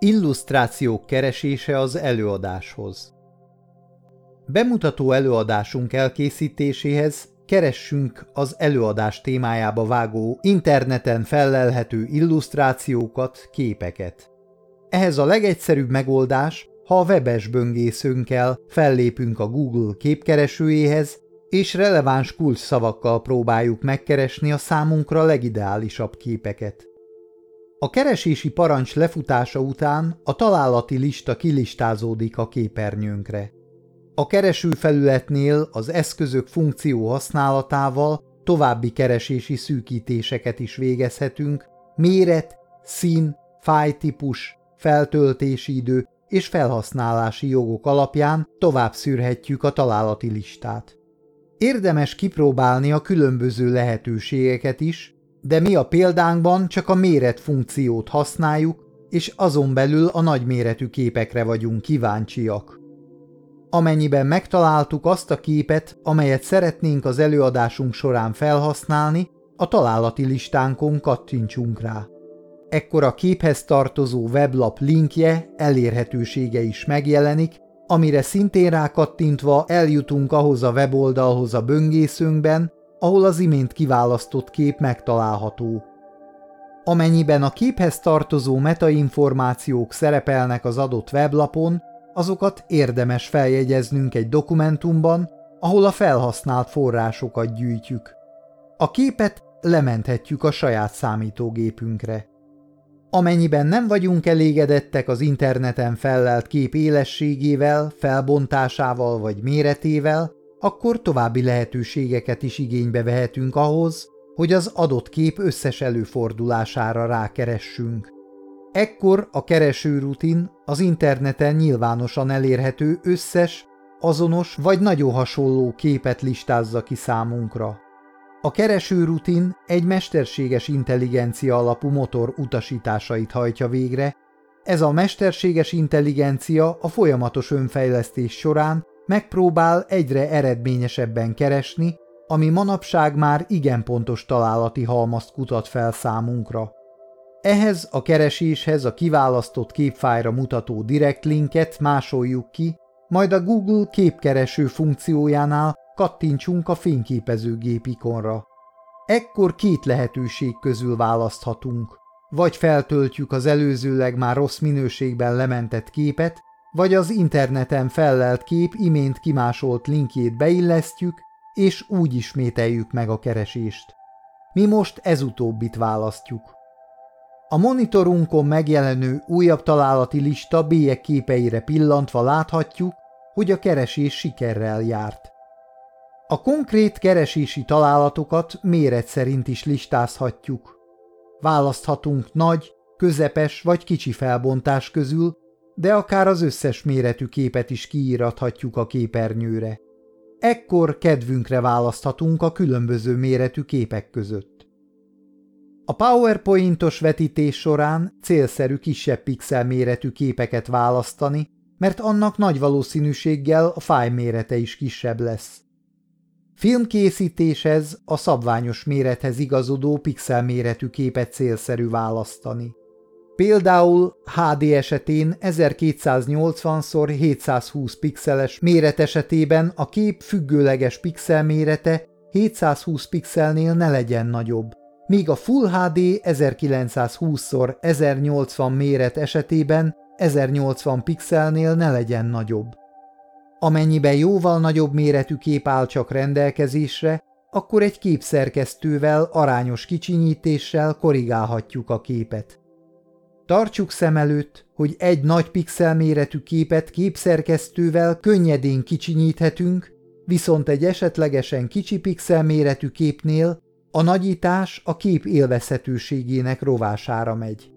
Illusztrációk keresése az előadáshoz Bemutató előadásunk elkészítéséhez keressünk az előadás témájába vágó, interneten fellelhető illusztrációkat, képeket. Ehhez a legegyszerűbb megoldás, ha a webes böngészőnkkel fellépünk a Google képkeresőjéhez, és releváns kulcs szavakkal próbáljuk megkeresni a számunkra legideálisabb képeket. A keresési parancs lefutása után a találati lista kilistázódik a képernyőnkre. A keresőfelületnél az eszközök funkció használatával további keresési szűkítéseket is végezhetünk, méret, szín, fájtípus, feltöltési idő és felhasználási jogok alapján tovább szűrhetjük a találati listát. Érdemes kipróbálni a különböző lehetőségeket is, de mi a példánkban csak a méret funkciót használjuk, és azon belül a nagyméretű képekre vagyunk kíváncsiak. Amennyiben megtaláltuk azt a képet, amelyet szeretnénk az előadásunk során felhasználni, a találati listánkon kattintsunk rá. Ekkor a képhez tartozó weblap linkje, elérhetősége is megjelenik, amire szintén rákattintva eljutunk ahhoz a weboldalhoz a böngészőnkben, ahol az imént kiválasztott kép megtalálható. Amennyiben a képhez tartozó metainformációk szerepelnek az adott weblapon, azokat érdemes feljegyeznünk egy dokumentumban, ahol a felhasznált forrásokat gyűjtjük. A képet lementhetjük a saját számítógépünkre. Amennyiben nem vagyunk elégedettek az interneten fellelt kép élességével, felbontásával vagy méretével, akkor további lehetőségeket is igénybe vehetünk ahhoz, hogy az adott kép összes előfordulására rákeressünk. Ekkor a keresőrutin az interneten nyilvánosan elérhető összes, azonos vagy nagyon hasonló képet listázza ki számunkra. A keresőrutin egy mesterséges intelligencia alapú motor utasításait hajtja végre, ez a mesterséges intelligencia a folyamatos önfejlesztés során megpróbál egyre eredményesebben keresni, ami manapság már igen pontos találati halmazt kutat fel számunkra. Ehhez a kereséshez a kiválasztott képfájra mutató direkt linket másoljuk ki, majd a Google képkereső funkciójánál kattintsunk a fényképezőgép ikonra. Ekkor két lehetőség közül választhatunk. Vagy feltöltjük az előzőleg már rossz minőségben lementett képet, vagy az interneten fellelt kép imént kimásolt linkjét beillesztjük, és úgy ismételjük meg a keresést. Mi most ez utóbbit választjuk. A monitorunkon megjelenő újabb találati lista bélyek képeire pillantva láthatjuk, hogy a keresés sikerrel járt. A konkrét keresési találatokat méret szerint is listázhatjuk. Választhatunk nagy, közepes vagy kicsi felbontás közül, de akár az összes méretű képet is kiírathatjuk a képernyőre. Ekkor kedvünkre választhatunk a különböző méretű képek között. A PowerPointos vetítés során célszerű kisebb pixel méretű képeket választani, mert annak nagy valószínűséggel a fáj mérete is kisebb lesz. Filmkészítéshez a szabványos mérethez igazodó pixel méretű képet célszerű választani. Például HD esetén 1280x720 pixeles méret esetében a kép függőleges pixel mérete 720 pixelnél ne legyen nagyobb, míg a Full HD 1920x1080 méret esetében 1080 pixelnél ne legyen nagyobb. Amennyiben jóval nagyobb méretű kép áll csak rendelkezésre, akkor egy képszerkesztővel arányos kicsinyítéssel korrigálhatjuk a képet. Tartsuk szem előtt, hogy egy nagy pixel méretű képet képszerkesztővel könnyedén kicsinyíthetünk, viszont egy esetlegesen kicsi pixel méretű képnél a nagyítás a kép élvezhetőségének rovására megy.